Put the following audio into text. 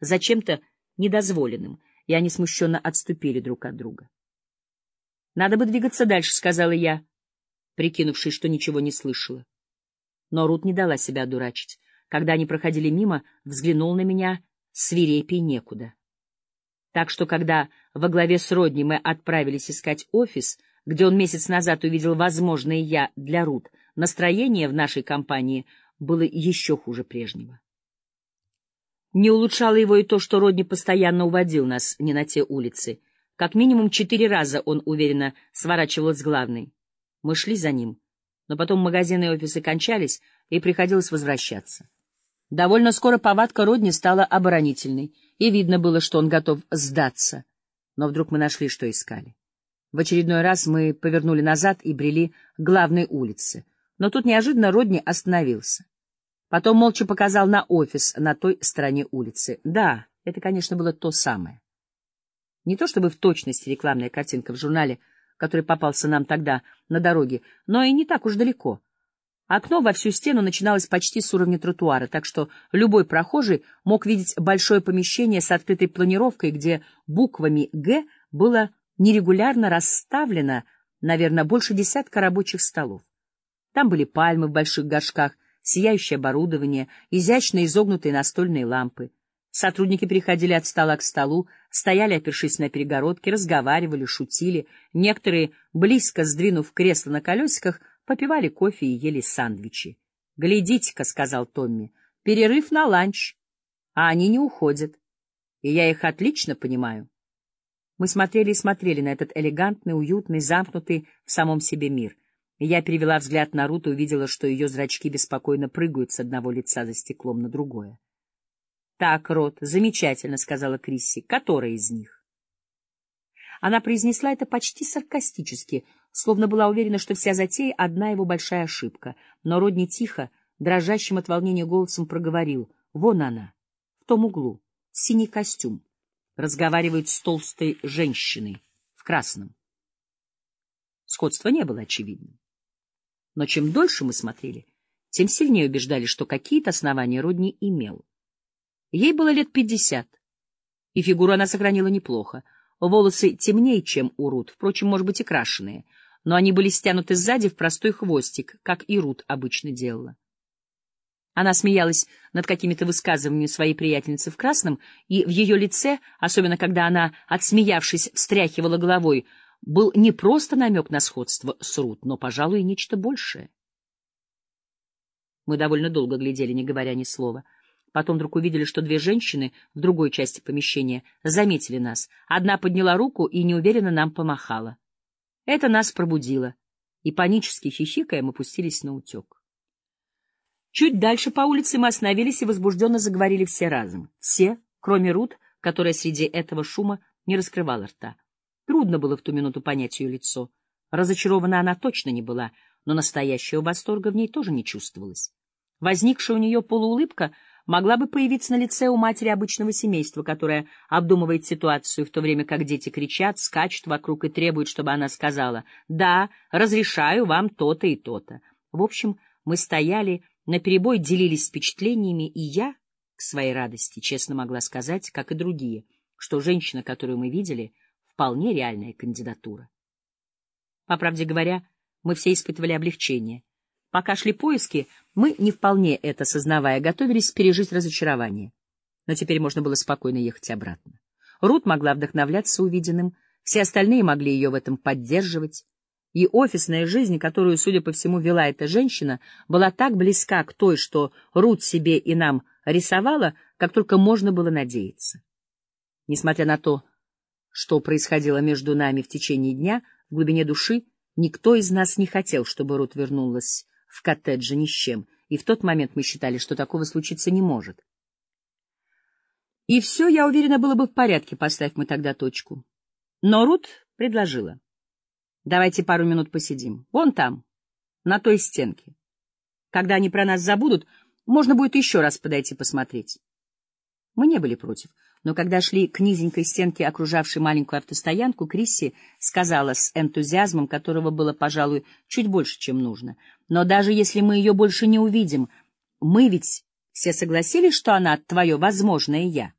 за чем-то недозволенным, и они смущенно отступили друг от друга. «Надо бы двигаться дальше», — сказала я, прикинувшись, что ничего не слышала. Но Рут не дала себя одурачить. Когда они проходили мимо, взглянул на меня свирепей некуда. Так что, когда во главе с Родни мы отправились искать офис, где он месяц назад увидел возможное я для Рут, настроение в нашей компании было еще хуже прежнего. Не улучшало его и то, что Родни постоянно уводил нас не на те улицы. Как минимум четыре раза он уверенно сворачивал с главной. Мы шли за ним, но потом магазины и офисы кончались, и приходилось возвращаться. Довольно скоро повадка Родни стала оборонительной, и видно было, что он готов сдаться. Но вдруг мы нашли, что искали. В очередной раз мы повернули назад и брели к главной улице. Но тут неожиданно Родни остановился. Потом молча показал на офис на той стороне улицы. Да, это, конечно, было то самое. Не то чтобы в точности рекламная картинка в журнале, который попался нам тогда на дороге, но и не так уж далеко — Окно во всю стену начиналось почти с уровня тротуара, так что любой прохожий мог видеть большое помещение с открытой планировкой, где буквами «Г» было нерегулярно расставлено, наверное, больше десятка рабочих столов. Там были пальмы в больших горшках, сияющее оборудование, изящно изогнутые настольные лампы. Сотрудники переходили от стола к столу, стояли, опершись на перегородке, разговаривали, шутили. Некоторые, близко сдвинув кресло на колесиках, попивали кофе и ели сандвичи. — Глядите-ка, — сказал Томми, — перерыв на ланч. А они не уходят. И я их отлично понимаю. Мы смотрели и смотрели на этот элегантный, уютный, замкнутый в самом себе мир. Я перевела взгляд на Рут и увидела, что ее зрачки беспокойно прыгают с одного лица за стеклом на другое. — Так, Рот, замечательно, — сказала Крисси. — Которая из них? Она произнесла это почти саркастически, словно была уверена, что вся затея — одна его большая ошибка. Но Родни тихо, дрожащим от волнения голосом проговорил. Вон она, в том углу, синий костюм. Разговаривает с толстой женщиной в красном. Сходство не было очевидным. Но чем дольше мы смотрели, тем сильнее убеждали, что какие-то основания Родни имел. Ей было лет пятьдесят, и фигуру она сохранила неплохо. Волосы темнее, чем у Рут, впрочем, может быть, и крашеные — но они были стянуты сзади в простой хвостик, как и Рут обычно делала. Она смеялась над какими-то высказываниями своей приятельницы в красном, и в ее лице, особенно когда она, отсмеявшись, встряхивала головой, был не просто намек на сходство с Рут, но, пожалуй, и нечто большее. Мы довольно долго глядели, не говоря ни слова. Потом вдруг увидели, что две женщины в другой части помещения заметили нас. Одна подняла руку и неуверенно нам помахала. Это нас пробудило, и, панически хихикая, мы пустились на утек. Чуть дальше по улице мы остановились и возбужденно заговорили все разом. Все, кроме Рут, которая среди этого шума не раскрывала рта. Трудно было в ту минуту понять ее лицо. Разочарована она точно не была, но настоящего восторга в ней тоже не чувствовалось. Возникшая у нее полуулыбка могла бы появиться на лице у матери обычного семейства, которая обдумывает ситуацию, в то время как дети кричат, скачут вокруг и требуют, чтобы она сказала «Да, разрешаю вам то-то и то-то». В общем, мы стояли, наперебой делились впечатлениями, и я, к своей радости, честно могла сказать, как и другие, что женщина, которую мы видели, вполне реальная кандидатура. По правде говоря, мы все испытывали облегчение. Пока шли поиски, мы, не вполне это сознавая, готовились пережить разочарование. Но теперь можно было спокойно ехать обратно. Рут могла вдохновляться увиденным, все остальные могли ее в этом поддерживать. И офисная жизнь, которую, судя по всему, вела эта женщина, была так близка к той, что Рут себе и нам рисовала, как только можно было надеяться. Несмотря на то, что происходило между нами в течение дня, в глубине души никто из нас не хотел, чтобы Рут вернулась в коттедже ни с чем, и в тот момент мы считали, что такого случиться не может. И все, я уверена, было бы в порядке, поставь мы тогда точку. Но Рут предложила. Давайте пару минут посидим. Вон там, на той стенке. Когда они про нас забудут, можно будет еще раз подойти посмотреть. Мы не были против, но когда шли к низенькой стенке, окружавшей маленькую автостоянку, Крисси сказала с энтузиазмом, которого было, пожалуй, чуть больше, чем нужно. «Но даже если мы ее больше не увидим, мы ведь все согласились, что она твое возможное «я».